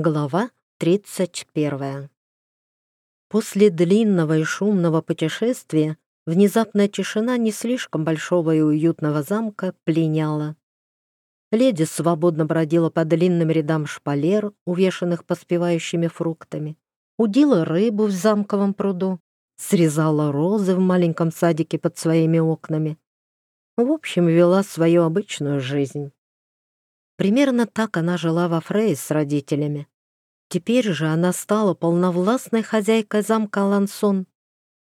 Глава 31. После длинного и шумного путешествия внезапная тишина не слишком большого и уютного замка пленяла. Леди свободно бродила по длинным рядам шпалер, увешанных поспевающими фруктами, удила рыбу в замковом пруду, срезала розы в маленьком садике под своими окнами. В общем, вела свою обычную жизнь. Примерно так она жила во Фрей с родителями. Теперь же она стала полновластной хозяйкой замка Лансон,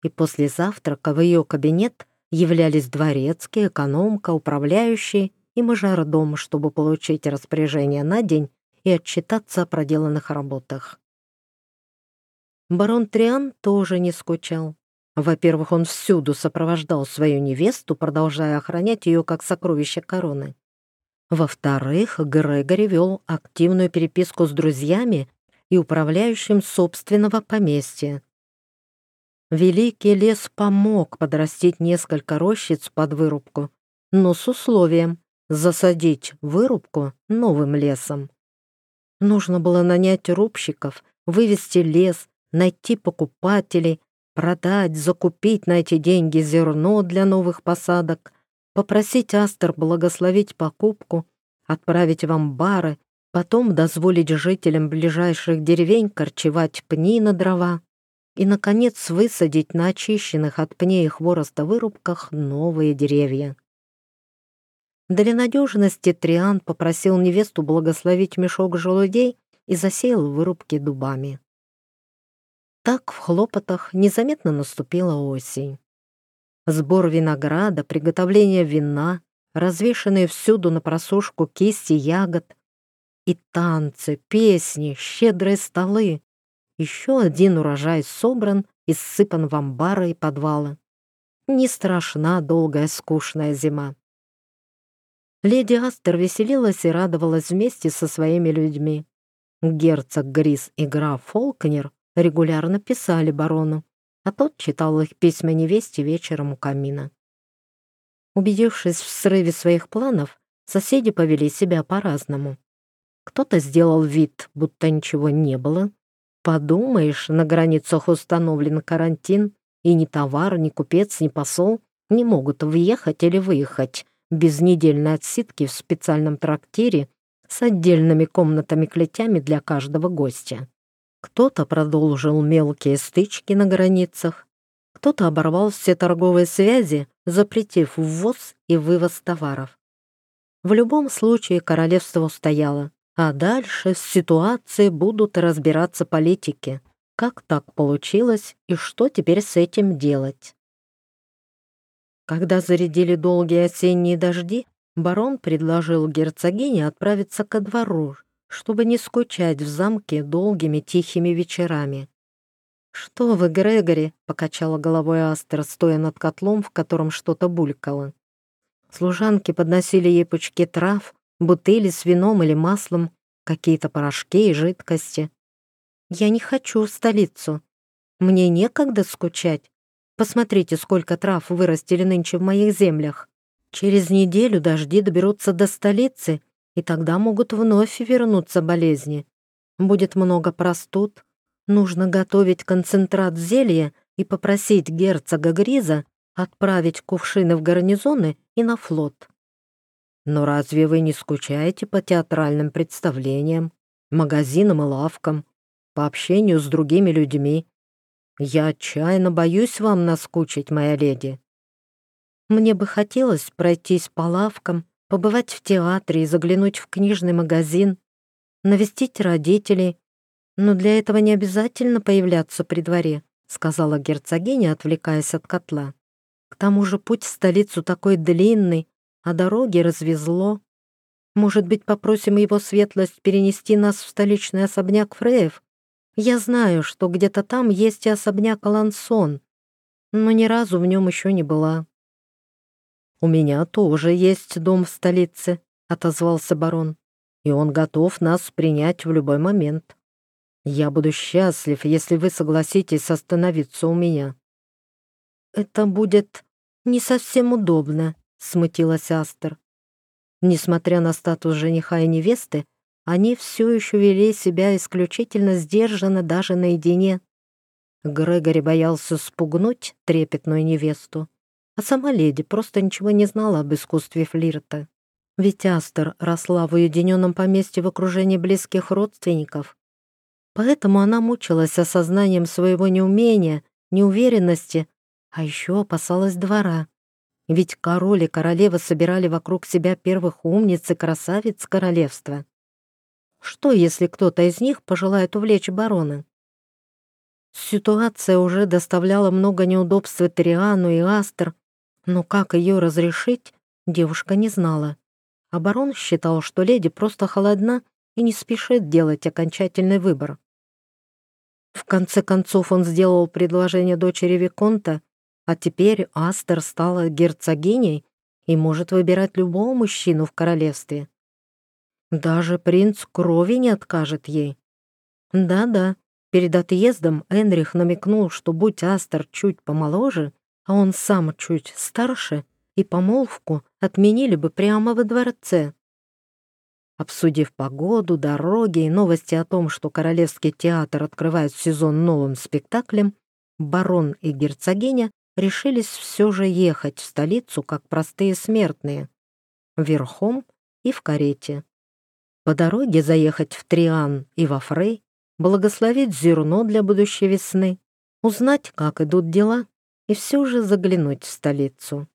и после завтрака в ее кабинет являлись дворецкий, экономка, управляющий и мажордом, чтобы получить распоряжение на день и отчитаться о проделанных работах. Барон Триан тоже не скучал. Во-первых, он всюду сопровождал свою невесту, продолжая охранять ее как сокровище короны. Во-вторых, Грегори вел активную переписку с друзьями и управляющим собственного поместья. Великий лес помог подрастить несколько рощиц под вырубку, но с условием засадить вырубку новым лесом. Нужно было нанять рубщиков, вывести лес, найти покупателей, продать, закупить на эти деньги зерно для новых посадок, попросить Астер благословить покупку, отправить в амбары, потом дозволить жителям ближайших деревень корчевать пни на дрова и, наконец, высадить на очищенных от пней и хвороста вырубках новые деревья. Для надежности Триан попросил невесту благословить мешок желудей и засеял вырубки дубами. Так в хлопотах незаметно наступила осень. Сбор винограда, приготовление вина, развешанные всюду на просушку кисти ягод, и танцы, песни, щедрые столы. Еще один урожай собран и ссыпан в амбары и подвалы. Не страшна долгая скучная зима. Леди Астер веселилась и радовалась вместе со своими людьми. Герцог Грис и граф Фолкнер регулярно писали барону, а тот читал их письма невесте вечером у камина. Убедившись в срыве своих планов, соседи повели себя по-разному. Кто-то сделал вид, будто ничего не было. Подумаешь, на границах установлен карантин, и ни товар, ни купец, ни посол не могут въехать или выехать без недельной отсидки в специальном трактире с отдельными комнатами-клетями для каждого гостя. Кто-то продолжил мелкие стычки на границах, кто-то оборвал все торговые связи, запретив ввоз и вывоз товаров. В любом случае королевство устояло, а дальше с ситуацией будут разбираться политики. Как так получилось и что теперь с этим делать? Когда зарядили долгие осенние дожди, барон предложил герцогине отправиться ко двору, чтобы не скучать в замке долгими тихими вечерами. «Что вы, Грегори?» — покачала головой Астер, стоя над котлом, в котором что-то булькало. Служанки подносили ей пучки трав, бутыли с вином или маслом, какие-то порошки и жидкости. «Я не хочу в столицу. Мне некогда скучать. Посмотрите, сколько трав вырастили нынче в моих землях. Через неделю дожди доберутся до столицы, и тогда могут вновь вернуться болезни. Будет много простуд. Нужно готовить концентрат зелья и попросить герцога Гриза отправить кувшины в гарнизоны и на флот. Но разве вы не скучаете по театральным представлениям, магазинам и лавкам, по общению с другими людьми? Я отчаянно боюсь вам наскучить, моя леди. Мне бы хотелось пройтись по лавкам, побывать в театре и заглянуть в книжный магазин, навестить родителей, но для этого не обязательно появляться при дворе, сказала герцогиня, отвлекаясь от котла. К тому же путь в столицу такой длинный, а дороги развезло. Может быть, попросим его светлость перенести нас в столичный особняк Фреев? Я знаю, что где-то там есть и особняк Алансон, но ни разу в нем еще не была. «У меня тоже есть дом в столице», — отозвался барон, «и он готов нас принять в любой момент. Я буду счастлив, если вы согласитесь остановиться у меня». «Это будет не совсем удобно», — смутилась Астер. Несмотря на статус жениха и невесты, они все еще вели себя исключительно сдержанно даже наедине. Грегори боялся спугнуть трепетную невесту, а сама леди просто ничего не знала об искусстве флирта. Ведь Астер росла в уединенном поместье в окружении близких родственников. Поэтому она мучилась осознанием своего неумения, неуверенности, а еще опасалась двора. Ведь король и королева собирали вокруг себя первых умниц и красавиц королевства. Что, если кто-то из них пожелает увлечь барона? Ситуация уже доставляла много неудобств Триану и Астер, но как ее разрешить, девушка не знала. Барон считал, что леди просто холодна и не спешит делать окончательный выбор. В конце концов он сделал предложение дочери Виконта, а теперь Астер стала герцогиней и может выбирать любого мужчину в королевстве. Даже принц крови не откажет ей. Да-да, перед отъездом Энрих намекнул, что будь Астер чуть помоложе, а он сам чуть старше, и помолвку отменили бы прямо во дворце. Обсудив погоду, дороги и новости о том, что Королевский театр открывает сезон новым спектаклем, барон и герцогиня решились все же ехать в столицу как простые смертные, верхом и в карете. По дороге заехать в Триан и во Фрей, благословить зерно для будущей весны, узнать, как идут дела, и все же заглянуть в столицу.